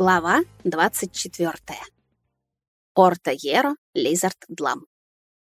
Глава 24. Орта Еро, Лизард Длам.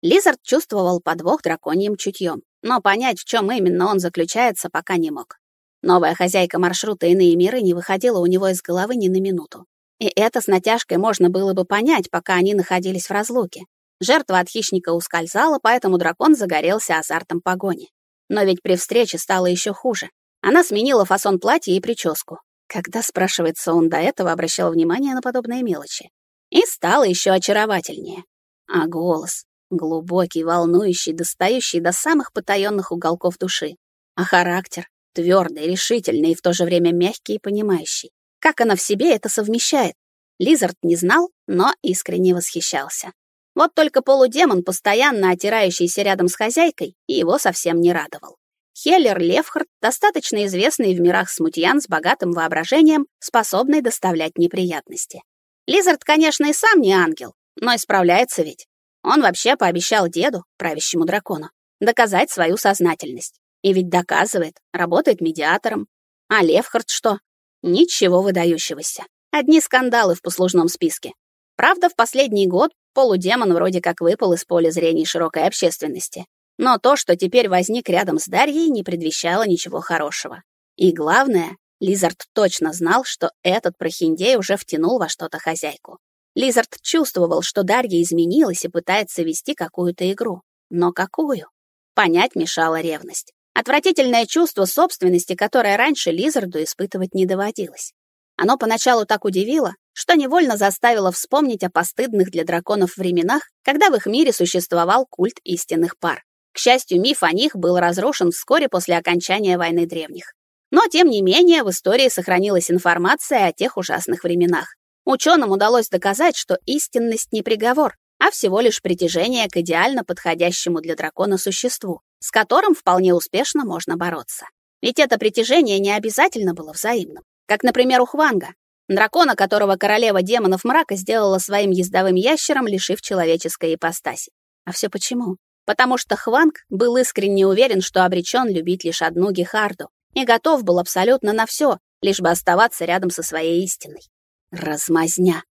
Лизард чувствовал подвох драконьим чутьем, но понять, в чем именно он заключается, пока не мог. Новая хозяйка маршрута «Иные миры» не выходила у него из головы ни на минуту. И это с натяжкой можно было бы понять, пока они находились в разлуке. Жертва от хищника ускользала, поэтому дракон загорелся азартом погони. Но ведь при встрече стало еще хуже. Она сменила фасон платья и прическу, когда, спрашивается, он до этого обращал внимание на подобные мелочи? И стало еще очаровательнее. А голос, глубокий, волнующий, достающий до самых потаенных уголков души. А характер, твердый, решительный и в то же время мягкий и понимающий. Как она в себе это совмещает? Лизард не знал, но искренне восхищался. Вот только полудемон, постоянно отирающийся рядом с хозяйкой, его совсем не радовал. Хеллер Левхард, достаточно известный в мирах смутьян с богатым воображением, способный доставлять неприятности. Лизард, конечно, и сам не ангел, но исправляется ведь. Он вообще пообещал деду, правящему дракону, доказать свою сознательность. И ведь доказывает, работает медиатором. А Левхард что? Ничего выдающегося. Одни скандалы в послужном списке. Правда, в последний год полудемон вроде как выпал из поля зрения широкой общественности. Но то, что теперь возник рядом с Дарьей, не предвещало ничего хорошего. И главное, Лизард точно знал, что этот прохиндей уже втянул во что-то хозяйку. Лизард чувствовал, что Дарья изменилась и пытается вести какую-то игру. Но какую? Понять мешала ревность. Отвратительное чувство собственности, которое раньше Лизарду испытывать не доводилось. Оно поначалу так удивило, что невольно заставило вспомнить о постыдных для драконов временах, когда в их мире существовал культ истинных пар. К счастью, миф о них был разрушен вскоре после окончания войны древних. Но, тем не менее, в истории сохранилась информация о тех ужасных временах. Ученым удалось доказать, что истинность не приговор, а всего лишь притяжение к идеально подходящему для дракона существу, с которым вполне успешно можно бороться. Ведь это притяжение не обязательно было взаимным. Как, например, у Хванга, дракона, которого королева демонов мрака сделала своим ездовым ящером, лишив человеческой ипостаси. А все почему? Потому что Хванг был искренне уверен, что обречен любить лишь одну Гехарду и готов был абсолютно на все, лишь бы оставаться рядом со своей истиной. Размазня.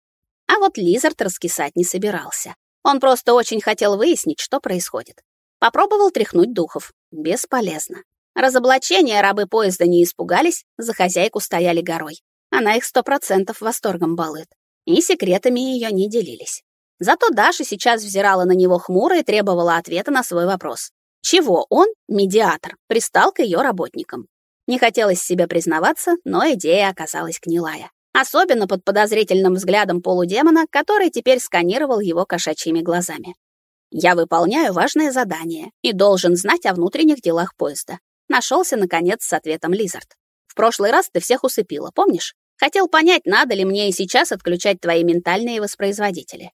А вот Лизард раскисать не собирался. Он просто очень хотел выяснить, что происходит. Попробовал тряхнуть духов. Бесполезно. Разоблачения рабы поезда не испугались, за хозяйку стояли горой. Она их сто процентов восторгом балует. И секретами ее не делились. Зато Даша сейчас взирала на него хмуро и требовала ответа на свой вопрос. Чего он, медиатор, пристал к ее работникам? Не хотелось себе признаваться, но идея оказалась гнилая. Особенно под подозрительным взглядом полудемона, который теперь сканировал его кошачьими глазами. «Я выполняю важное задание и должен знать о внутренних делах поезда», нашелся, наконец, с ответом Лизард. «В прошлый раз ты всех усыпила, помнишь? Хотел понять, надо ли мне и сейчас отключать твои ментальные воспроизводители.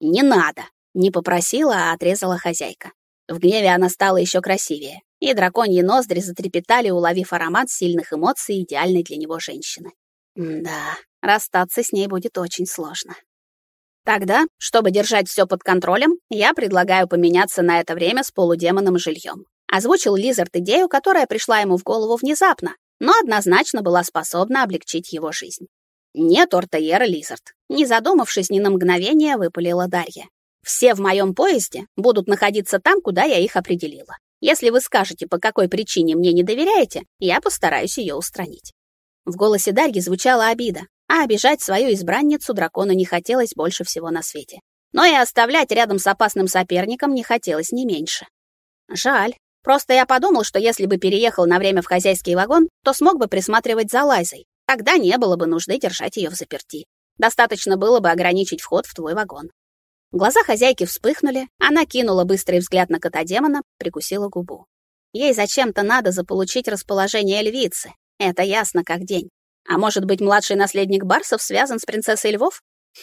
«Не надо!» — не попросила, а отрезала хозяйка. В гневе она стала еще красивее, и драконьи ноздри затрепетали, уловив аромат сильных эмоций идеальной для него женщины. Да, расстаться с ней будет очень сложно. Тогда, чтобы держать все под контролем, я предлагаю поменяться на это время с полудемоном жильем. Озвучил Лизард идею, которая пришла ему в голову внезапно, но однозначно была способна облегчить его жизнь. «Нет, Ортаера Лизард», — не задумавшись ни на мгновение, выпалила Дарья. «Все в моем поезде будут находиться там, куда я их определила. Если вы скажете, по какой причине мне не доверяете, я постараюсь ее устранить». В голосе Дарьи звучала обида, а обижать свою избранницу дракону не хотелось больше всего на свете. Но и оставлять рядом с опасным соперником не хотелось не меньше. Жаль. Просто я подумал, что если бы переехал на время в хозяйский вагон, то смог бы присматривать за Лайзой, Тогда не было бы нужды держать ее в заперти. Достаточно было бы ограничить вход в твой вагон. Глаза хозяйки вспыхнули, она кинула быстрый взгляд на кота демона, прикусила губу. Ей зачем-то надо заполучить расположение львицы. Это ясно как день. А может быть, младший наследник Барсов связан с принцессой львов?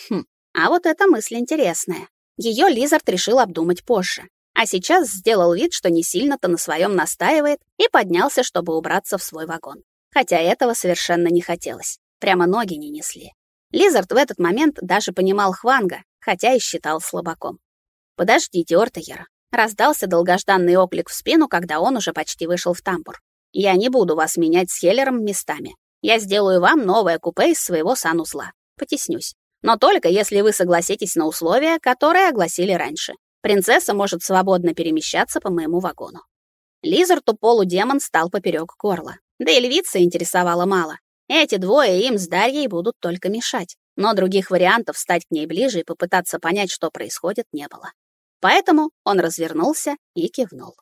Хм, а вот эта мысль интересная. Ее Лизард решил обдумать позже. А сейчас сделал вид, что не сильно-то на своем настаивает, и поднялся, чтобы убраться в свой вагон хотя этого совершенно не хотелось. Прямо ноги не несли. Лизард в этот момент даже понимал Хванга, хотя и считал слабаком. «Подождите, Ортегер», — раздался долгожданный оклик в спину, когда он уже почти вышел в тамбур. «Я не буду вас менять с Хеллером местами. Я сделаю вам новое купе из своего санузла. потеснюсь. Но только если вы согласитесь на условия, которые огласили раньше. Принцесса может свободно перемещаться по моему вагону. Лизарту полудемон стал поперек горла. Да и львица интересовала мало. Эти двое им с Дарьей будут только мешать. Но других вариантов стать к ней ближе и попытаться понять, что происходит, не было. Поэтому он развернулся и кивнул.